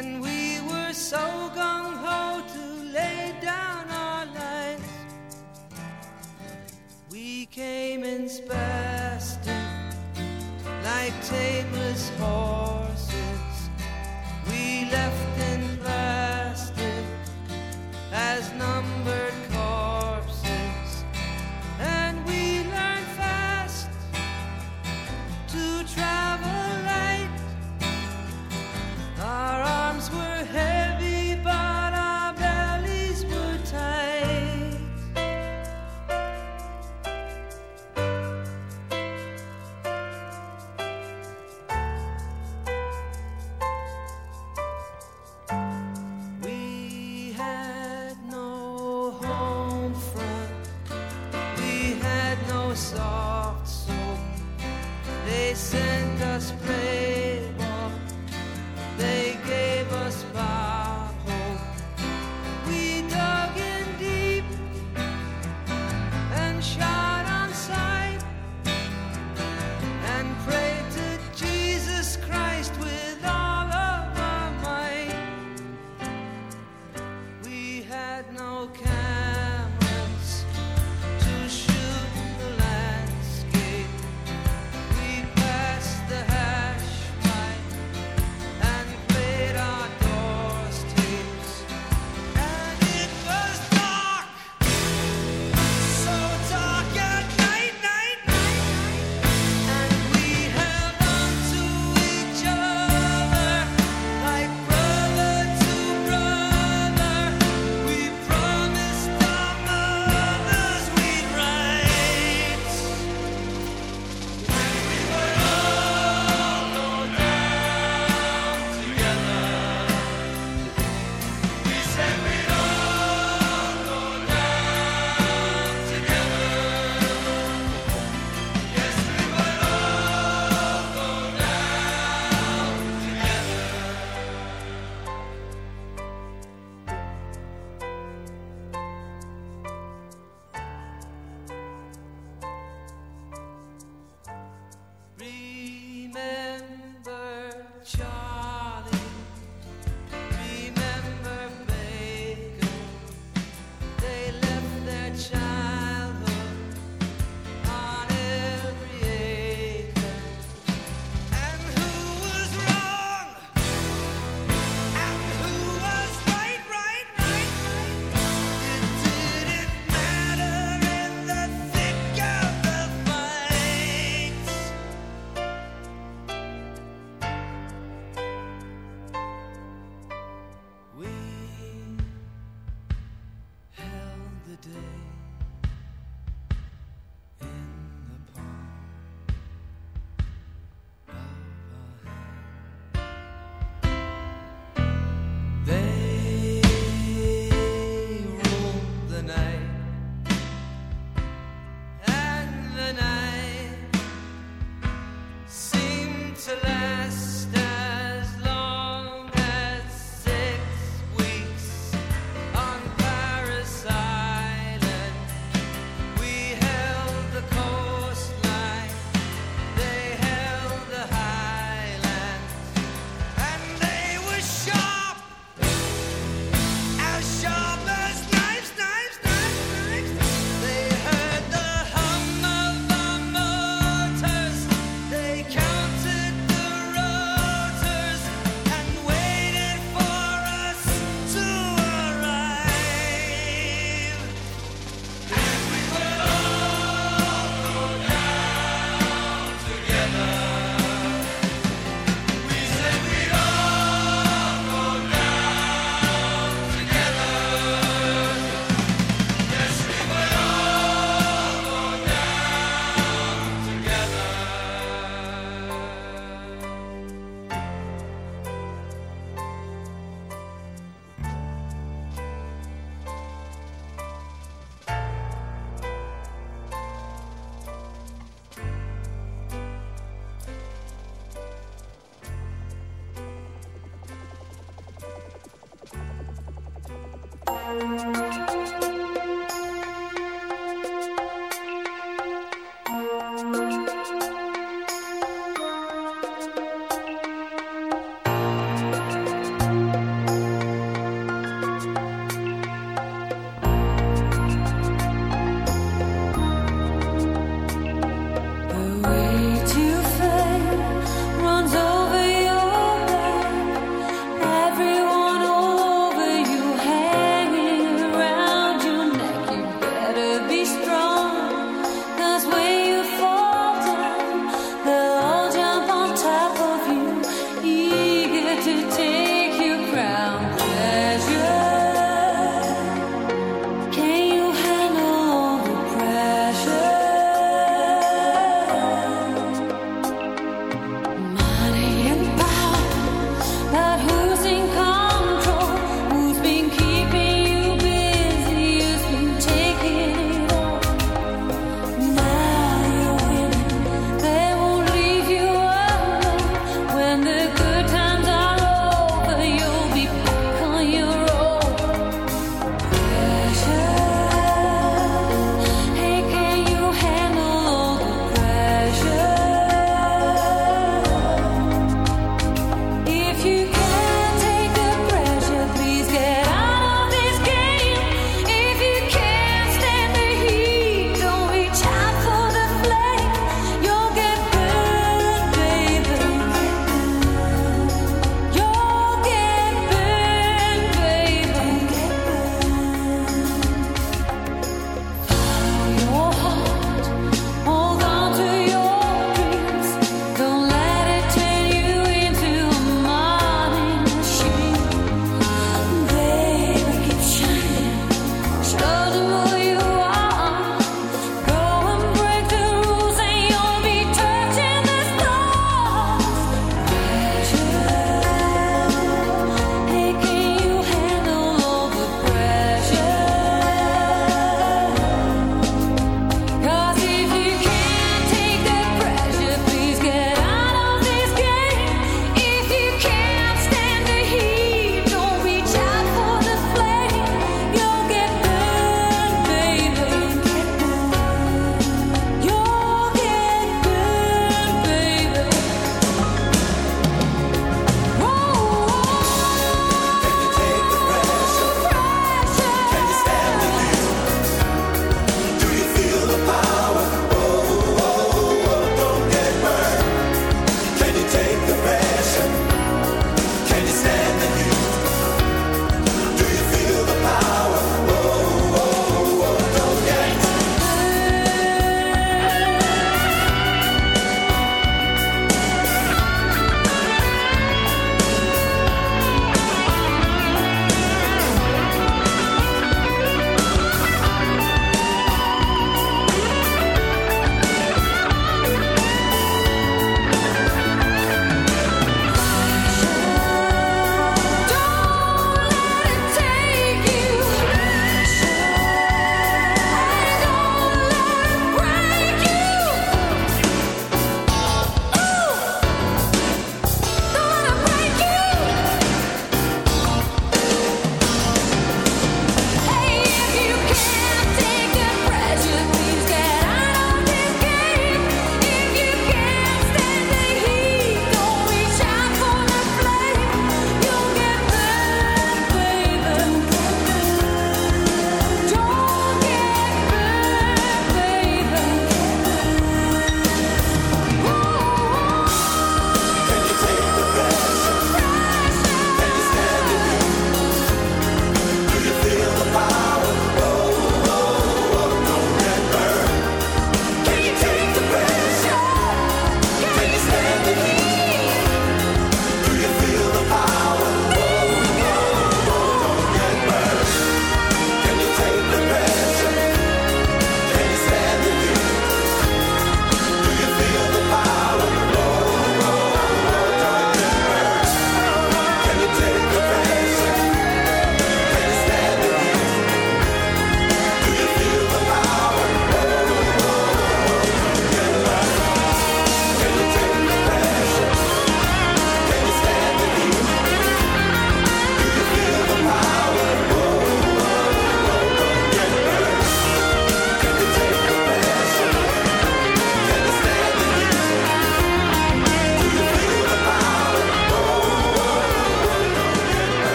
And we were so gung ho to lay down our lives. We came in spastic like tameless horses. We left in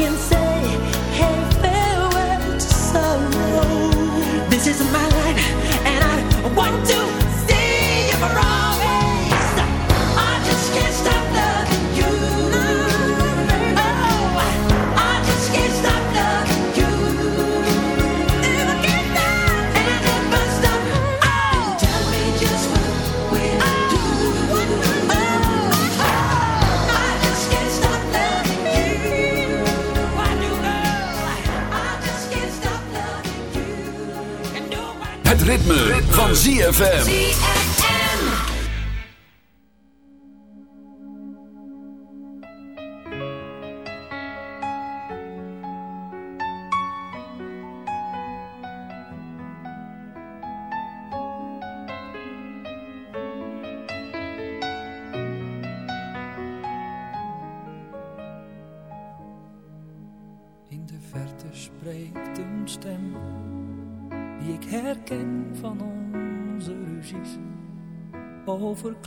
can say van ZFM.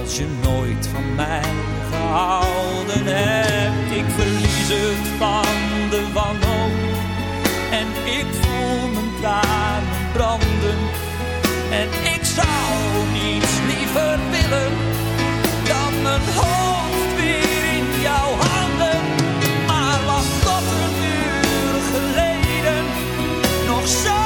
als je nooit van mij gehouden hebt? Ik verlies het van de wanhoop en ik voel mijn tranen branden. En ik zou niets liever willen dan mijn hoofd weer in jouw handen. Maar wat tot een uur geleden nog zo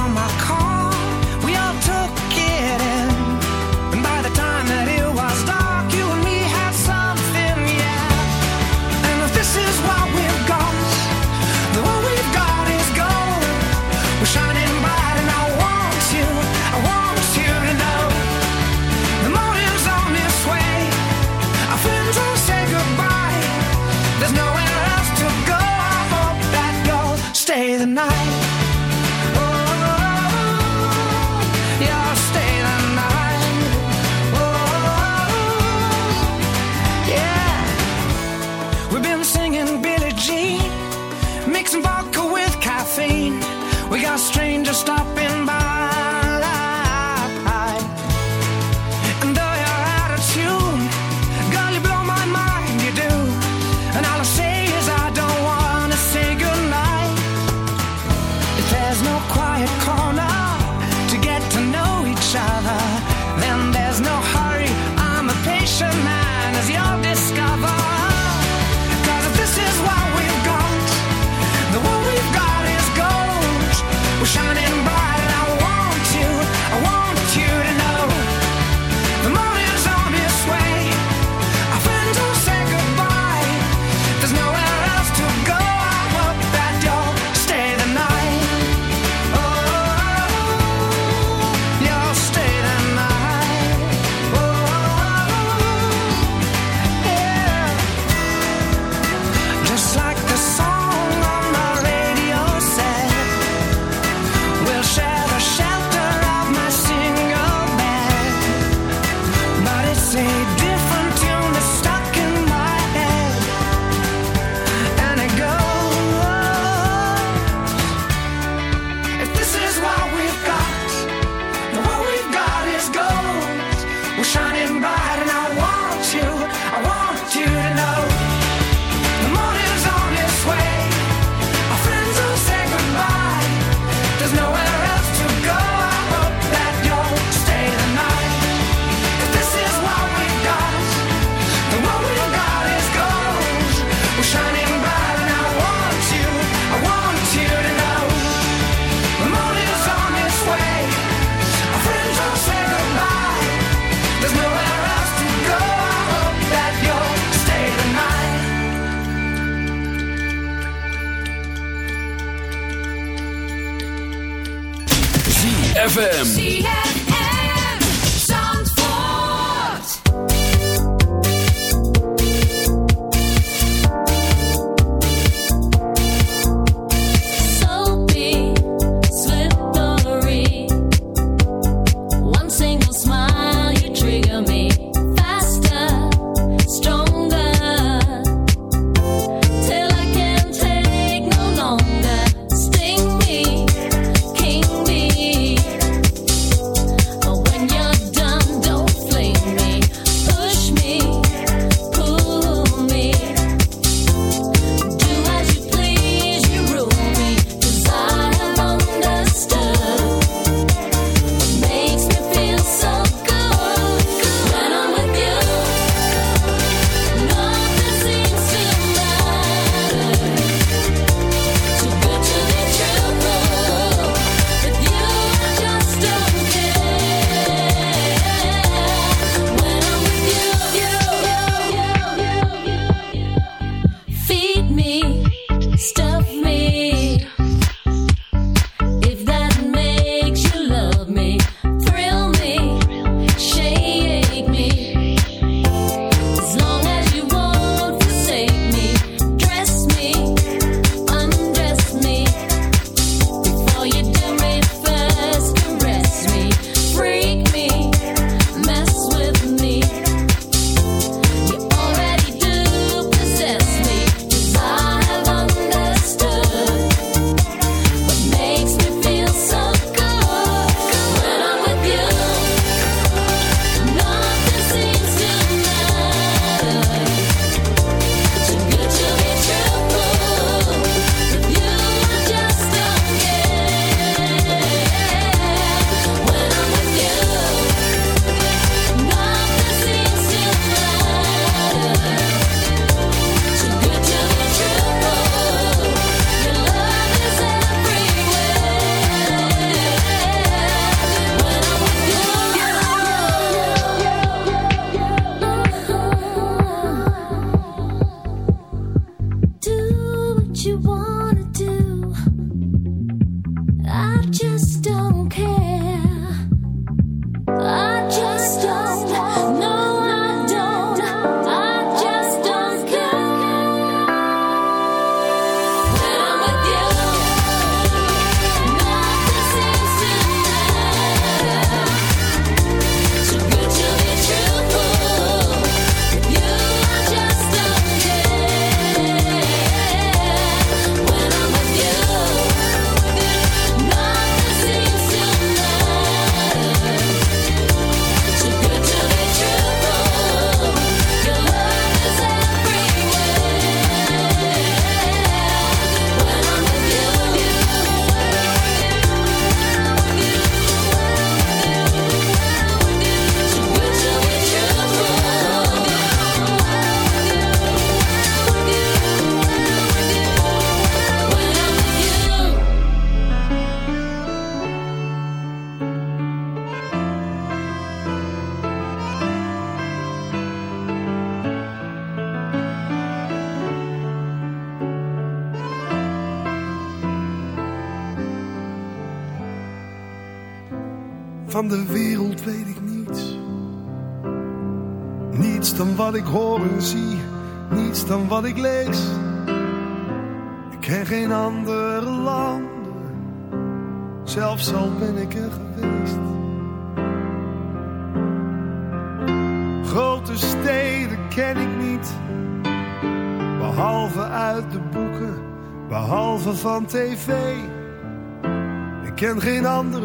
you want.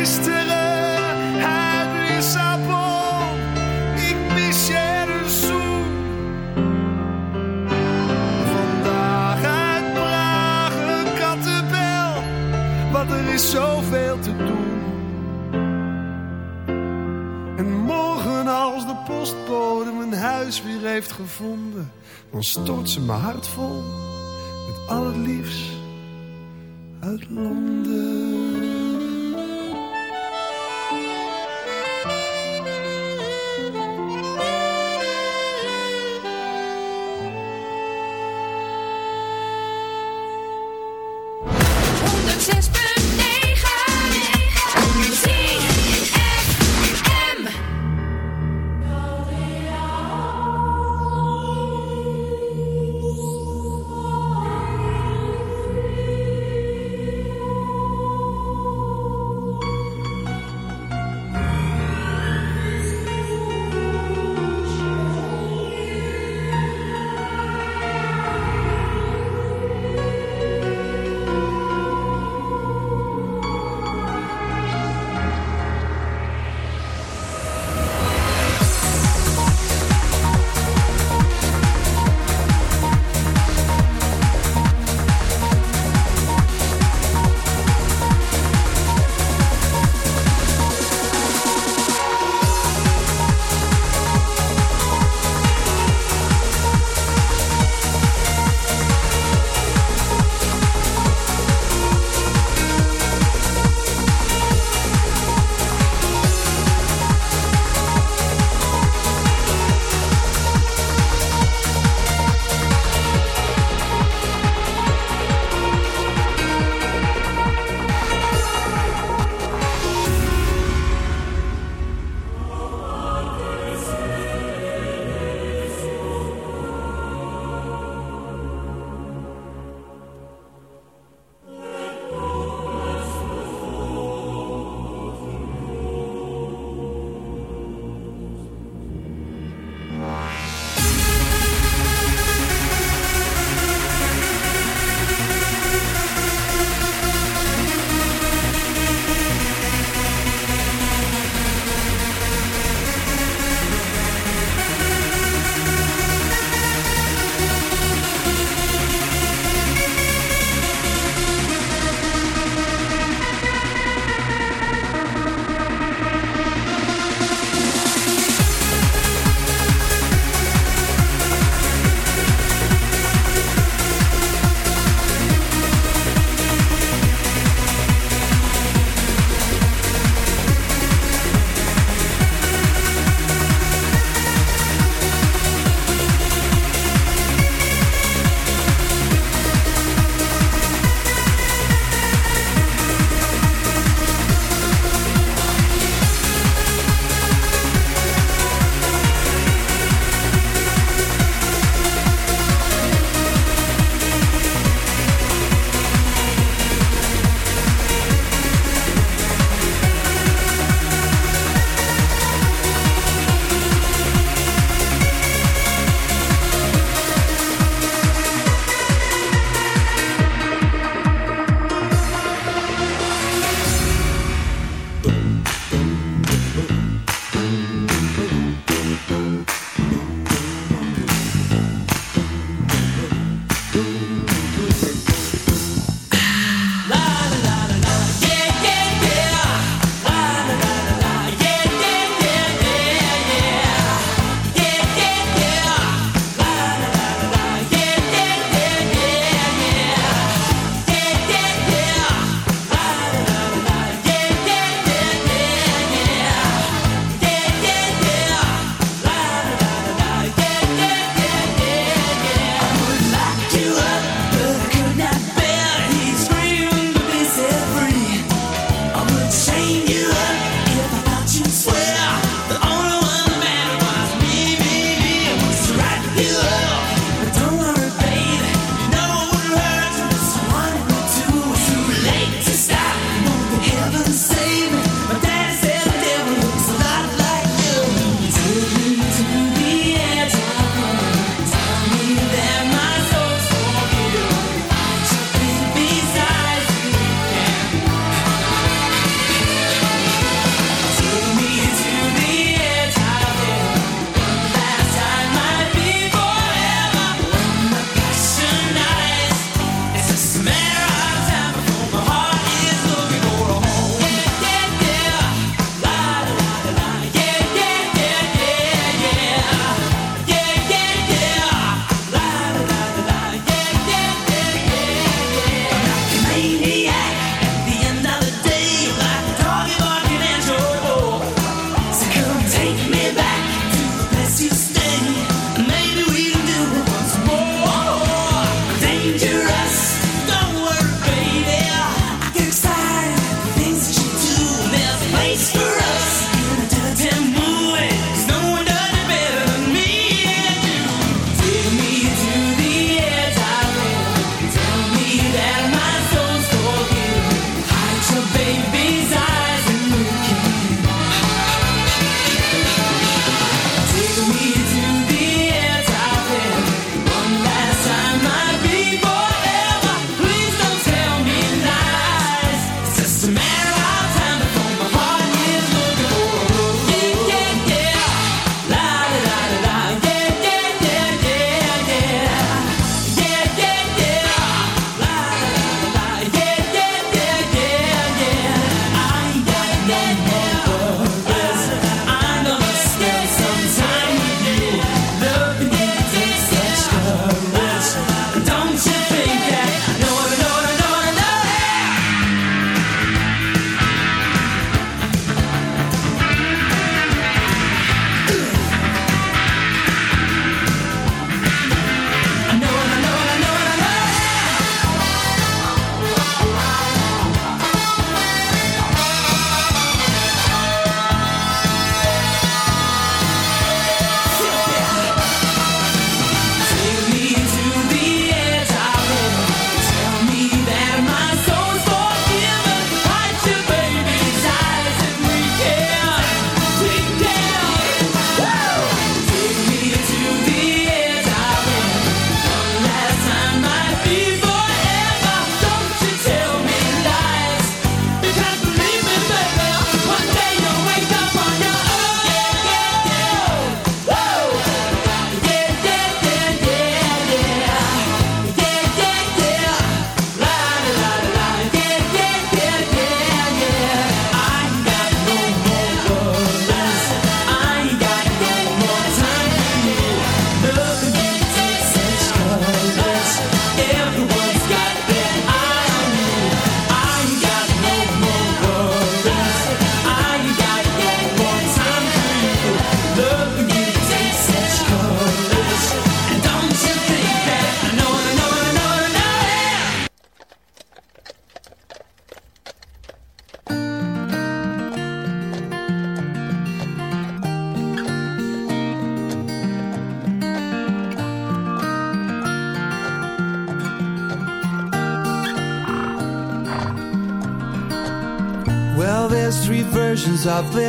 Gisteren uit Lissabon. Ik mis je een zoen. Vandaag uit Praag een kattenbel. Want er is zoveel te doen. En morgen als de postbode mijn huis weer heeft gevonden, dan stort ze mijn hart vol met al het liefst uit Londen.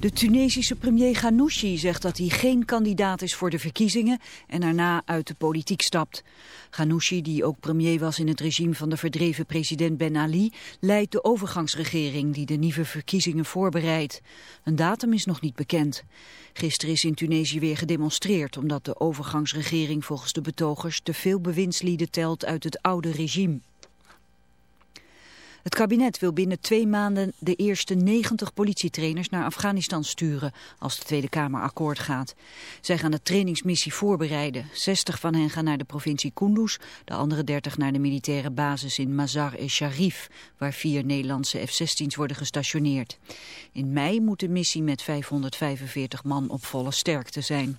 De Tunesische premier Ghanouchi zegt dat hij geen kandidaat is voor de verkiezingen en daarna uit de politiek stapt. Ghanouchi, die ook premier was in het regime van de verdreven president Ben Ali, leidt de overgangsregering die de nieuwe verkiezingen voorbereidt. Een datum is nog niet bekend. Gisteren is in Tunesië weer gedemonstreerd omdat de overgangsregering volgens de betogers te veel bewindslieden telt uit het oude regime. Het kabinet wil binnen twee maanden de eerste 90 politietrainers naar Afghanistan sturen als de Tweede Kamer akkoord gaat. Zij gaan de trainingsmissie voorbereiden. 60 van hen gaan naar de provincie Kunduz, de andere 30 naar de militaire basis in Mazar-e-Sharif, waar vier Nederlandse F-16's worden gestationeerd. In mei moet de missie met 545 man op volle sterkte zijn.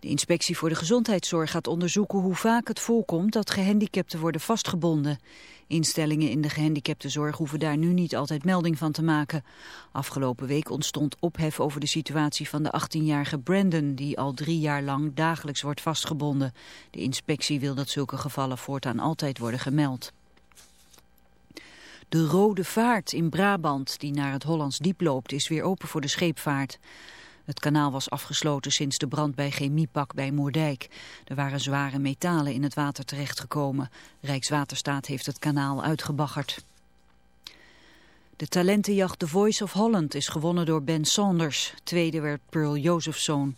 De inspectie voor de gezondheidszorg gaat onderzoeken hoe vaak het voorkomt dat gehandicapten worden vastgebonden. Instellingen in de gehandicaptenzorg hoeven daar nu niet altijd melding van te maken. Afgelopen week ontstond ophef over de situatie van de 18-jarige Brandon, die al drie jaar lang dagelijks wordt vastgebonden. De inspectie wil dat zulke gevallen voortaan altijd worden gemeld. De Rode Vaart in Brabant, die naar het Hollands Diep loopt, is weer open voor de scheepvaart. Het kanaal was afgesloten sinds de brand bij Chemiepak bij Moerdijk. Er waren zware metalen in het water terechtgekomen. Rijkswaterstaat heeft het kanaal uitgebaggerd. De talentenjacht The Voice of Holland is gewonnen door Ben Saunders. Tweede werd Pearl Josephson.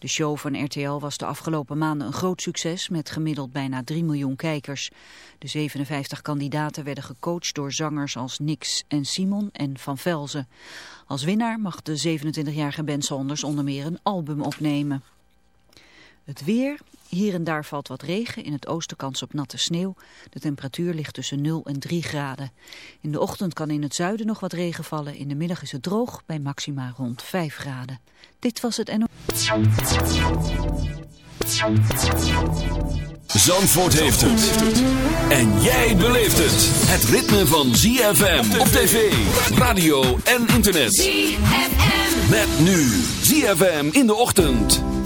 De show van RTL was de afgelopen maanden een groot succes met gemiddeld bijna 3 miljoen kijkers. De 57 kandidaten werden gecoacht door zangers als Nix en Simon en Van Velzen. Als winnaar mag de 27-jarige Ben Saunders onder meer een album opnemen. Het weer. Hier en daar valt wat regen. In het oosten kans op natte sneeuw. De temperatuur ligt tussen 0 en 3 graden. In de ochtend kan in het zuiden nog wat regen vallen. In de middag is het droog bij maxima rond 5 graden. Dit was het NO. Zandvoort heeft het. En jij beleeft het. Het ritme van ZFM op tv, radio en internet. ZFM. Met nu ZFM in de ochtend.